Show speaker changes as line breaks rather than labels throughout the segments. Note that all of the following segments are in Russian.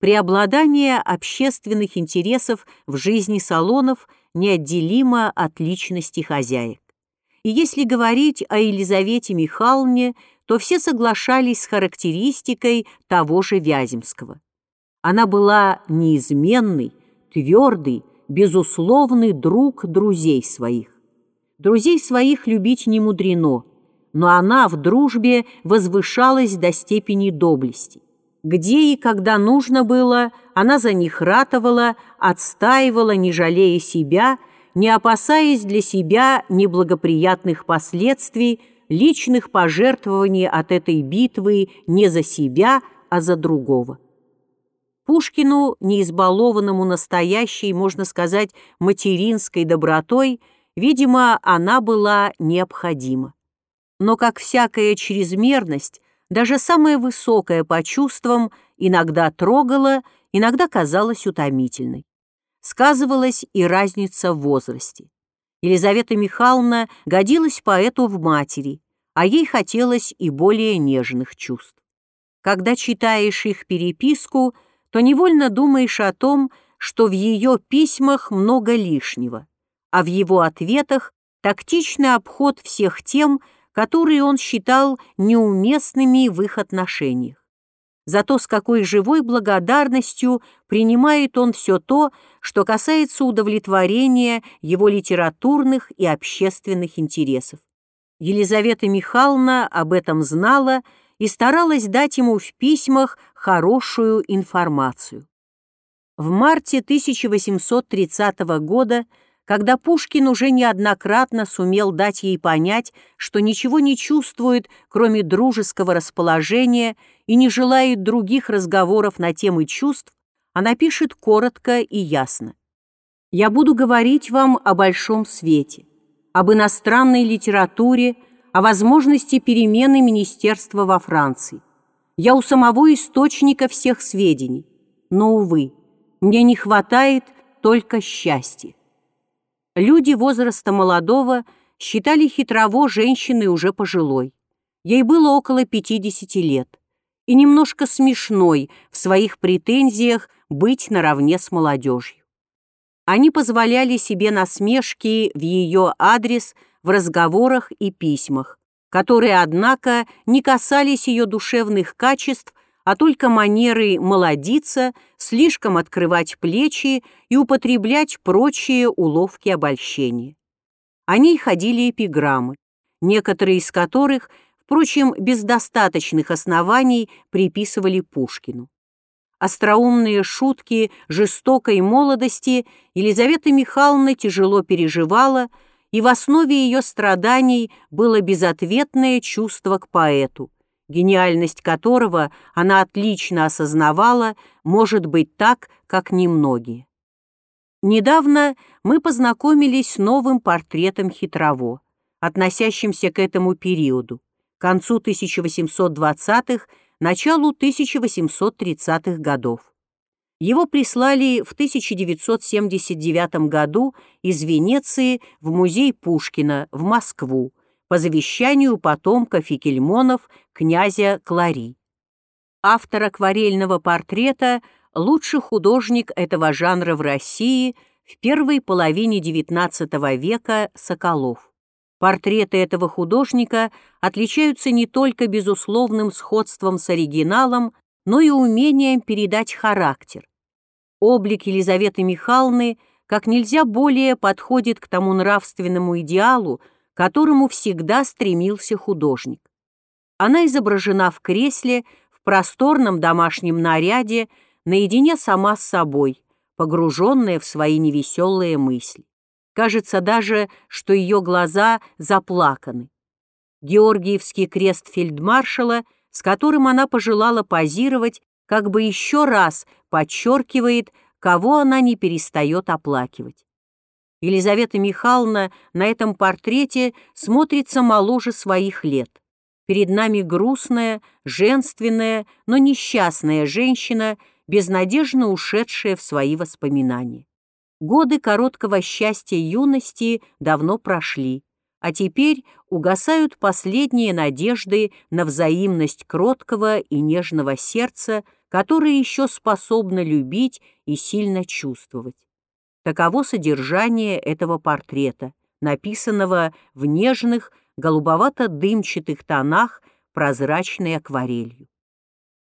преобладание общественных интересов в жизни салонов неотделимо от личности хозяек. И если говорить о Елизавете Михайловне, то все соглашались с характеристикой того же Вяземского. Она была неизменной, твердый, безусловный друг друзей своих. Друзей своих любить не мудрено, но она в дружбе возвышалась до степени доблести. Где и когда нужно было, она за них ратовала, отстаивала, не жалея себя, не опасаясь для себя неблагоприятных последствий, личных пожертвований от этой битвы не за себя, а за другого. Пушкину, неизбалованному настоящей, можно сказать, материнской добротой, видимо, она была необходима. Но, как всякая чрезмерность, даже самая высокая по чувствам иногда трогала, иногда казалась утомительной. Сказывалась и разница в возрасте. Елизавета Михайловна годилась поэту в матери, а ей хотелось и более нежных чувств. Когда читаешь их переписку – то невольно думаешь о том, что в ее письмах много лишнего, а в его ответах тактичный обход всех тем, которые он считал неуместными в их отношениях. Зато с какой живой благодарностью принимает он все то, что касается удовлетворения его литературных и общественных интересов. Елизавета Михайловна об этом знала и старалась дать ему в письмах хорошую информацию. В марте 1830 года, когда Пушкин уже неоднократно сумел дать ей понять, что ничего не чувствует, кроме дружеского расположения и не желает других разговоров на темы чувств, она пишет коротко и ясно. «Я буду говорить вам о большом свете, об иностранной литературе, о возможности перемены министерства во Франции. Я у самого источника всех сведений, но, увы, мне не хватает только счастья. Люди возраста молодого считали хитрово женщиной уже пожилой. Ей было около 50 лет и немножко смешной в своих претензиях быть наравне с молодежью. Они позволяли себе насмешки в ее адрес в разговорах и письмах, которые, однако, не касались ее душевных качеств, а только манеры молодиться, слишком открывать плечи и употреблять прочие уловки обольщения. О ней ходили эпиграммы, некоторые из которых, впрочем, без достаточных оснований приписывали Пушкину. Остроумные шутки жестокой молодости Елизавета Михайловна тяжело переживала, и в основе ее страданий было безответное чувство к поэту, гениальность которого она отлично осознавала, может быть так, как немногие. Недавно мы познакомились с новым портретом Хитрово, относящимся к этому периоду, концу 1820-х, началу 1830-х годов. Его прислали в 1979 году из Венеции в музей Пушкина в Москву по завещанию потомка Фикельмонов князя Клари. Автор акварельного портрета – лучший художник этого жанра в России в первой половине XIX века Соколов. Портреты этого художника отличаются не только безусловным сходством с оригиналом, но и умением передать характер. Облик Елизаветы Михайловны как нельзя более подходит к тому нравственному идеалу, которому всегда стремился художник. Она изображена в кресле, в просторном домашнем наряде, наедине сама с собой, погруженная в свои невеселые мысли. Кажется даже, что ее глаза заплаканы. Георгиевский крест фельдмаршала — с которым она пожелала позировать, как бы еще раз подчеркивает, кого она не перестает оплакивать. Елизавета Михайловна на этом портрете смотрится моложе своих лет. Перед нами грустная, женственная, но несчастная женщина, безнадежно ушедшая в свои воспоминания. Годы короткого счастья юности давно прошли а теперь угасают последние надежды на взаимность кроткого и нежного сердца которое еще способно любить и сильно чувствовать. Таково содержание этого портрета, написанного в нежных, голубовато-дымчатых тонах прозрачной акварелью.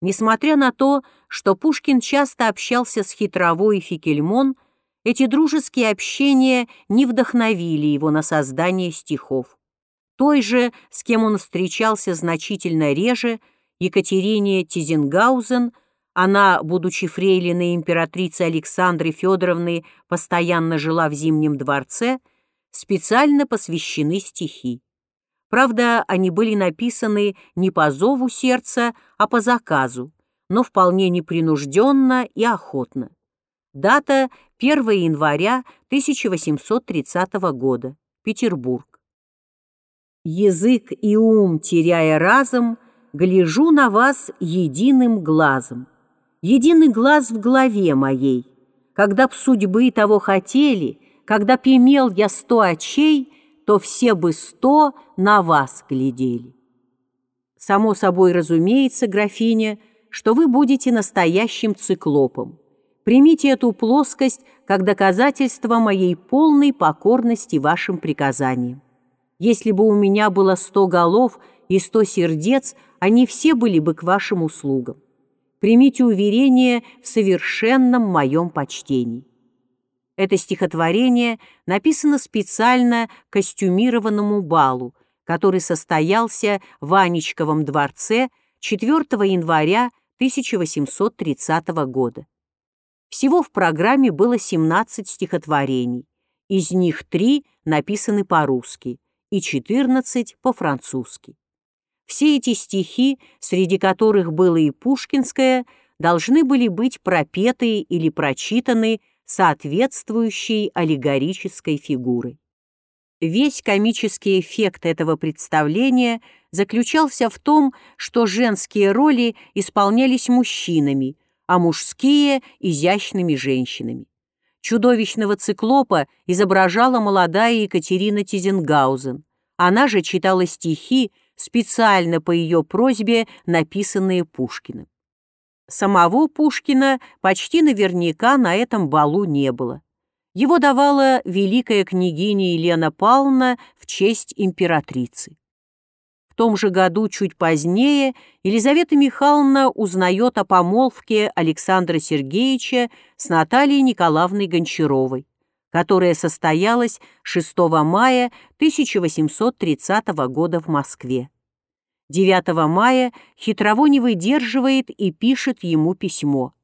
Несмотря на то, что Пушкин часто общался с Хитровой Фикельмон, эти дружеские общения не вдохновили его на создание стихов. Той же, с кем он встречался значительно реже, Екатерине Тизенгаузен, она, будучи фрейлиной императрицы Александры Федоровны, постоянно жила в Зимнем дворце, специально посвящены стихи. Правда, они были написаны не по зову сердца, а по заказу, но вполне непринужденно и охотно. Дата 1 января 1830 года. Петербург. Язык и ум теряя разом, гляжу на вас единым глазом. Единый глаз в голове моей. Когда б судьбы того хотели, когда б имел я сто очей, то все бы сто на вас глядели. Само собой разумеется, графиня, что вы будете настоящим циклопом. Примите эту плоскость как доказательство моей полной покорности вашим приказаниям. Если бы у меня было сто голов и сто сердец, они все были бы к вашим услугам. Примите уверение в совершенном моем почтении. Это стихотворение написано специально костюмированному балу, который состоялся в Анечковом дворце 4 января 1830 года. Всего в программе было 17 стихотворений, из них три написаны по-русски и 14 по-французски. Все эти стихи, среди которых было и пушкинское, должны были быть пропеты или прочитаны соответствующей аллегорической фигурой. Весь комический эффект этого представления заключался в том, что женские роли исполнялись мужчинами, а мужские – изящными женщинами. Чудовищного циклопа изображала молодая Екатерина Тизенгаузен. Она же читала стихи, специально по ее просьбе написанные Пушкиным. Самого Пушкина почти наверняка на этом балу не было. Его давала великая княгиня Елена Павловна в честь императрицы. В том же году, чуть позднее, Елизавета Михайловна узнает о помолвке Александра Сергеевича с Натальей Николаевной Гончаровой, которая состоялась 6 мая 1830 года в Москве. 9 мая Хитрово не выдерживает и пишет ему письмо.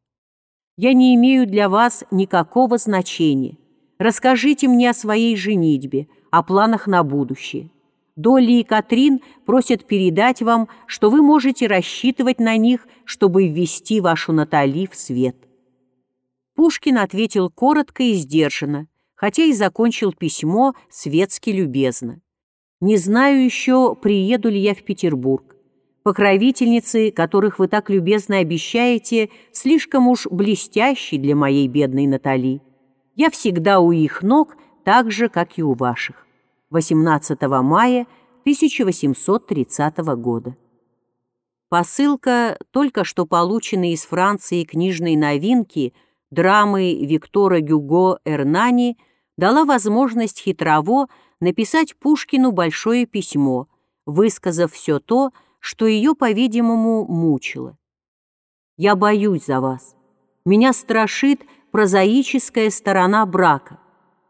«Я не имею для вас никакого значения. Расскажите мне о своей женитьбе, о планах на будущее. Долли и Катрин просят передать вам, что вы можете рассчитывать на них, чтобы ввести вашу Натали в свет». Пушкин ответил коротко и сдержанно, хотя и закончил письмо светски любезно. Не знаю еще, приеду ли я в Петербург. Покровительницы, которых вы так любезно обещаете, слишком уж блестящие для моей бедной Натали. Я всегда у их ног, так же, как и у ваших. 18 мая 1830 года. Посылка, только что полученная из Франции книжной новинки, драмы Виктора Гюго «Эрнани», дала возможность хитрово написать Пушкину большое письмо, высказав все то, что ее, по-видимому, мучило. «Я боюсь за вас. Меня страшит прозаическая сторона брака.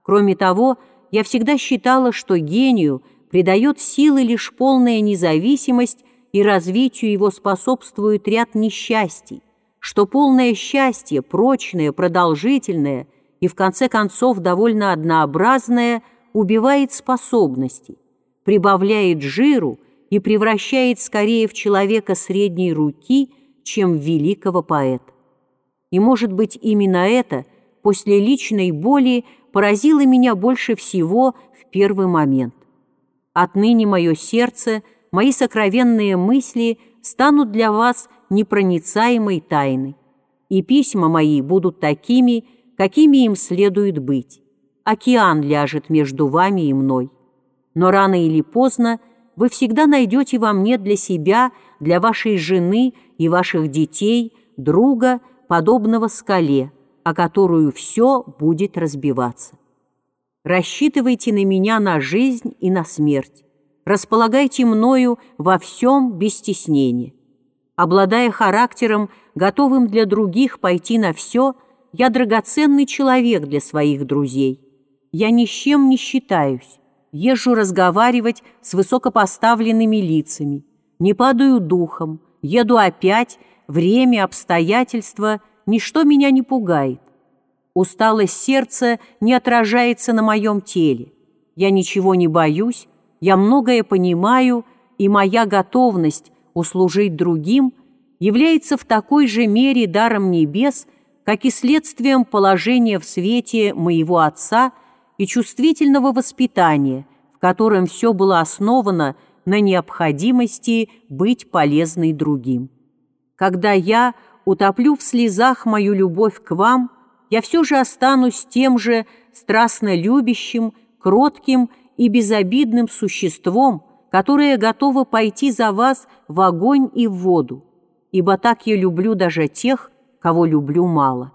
Кроме того, я всегда считала, что гению придает силы лишь полная независимость и развитию его способствует ряд несчастий, что полное счастье, прочное, продолжительное и, в конце концов, довольно однообразное – убивает способности, прибавляет жиру и превращает скорее в человека средней руки, чем в великого поэта. И, может быть, именно это после личной боли поразило меня больше всего в первый момент. Отныне мое сердце, мои сокровенные мысли станут для вас непроницаемой тайной, и письма мои будут такими, какими им следует быть океан ляжет между вами и мной. Но рано или поздно вы всегда найдете во мне для себя, для вашей жены и ваших детей друга, подобного скале, о которую все будет разбиваться. Рассчитывайте на меня на жизнь и на смерть. Располагайте мною во всем без стеснения. Обладая характером, готовым для других пойти на все, я драгоценный человек для своих друзей. Я ни с чем не считаюсь, езжу разговаривать с высокопоставленными лицами, не падаю духом, еду опять, время, обстоятельства, ничто меня не пугает. Усталость сердца не отражается на моем теле. Я ничего не боюсь, я многое понимаю, и моя готовность услужить другим является в такой же мере даром небес, как и следствием положения в свете моего отца – и чувствительного воспитания, в котором все было основано на необходимости быть полезной другим. Когда я утоплю в слезах мою любовь к вам, я все же останусь тем же страстно любящим, кротким и безобидным существом, которое готово пойти за вас в огонь и в воду, ибо так я люблю даже тех, кого люблю мало.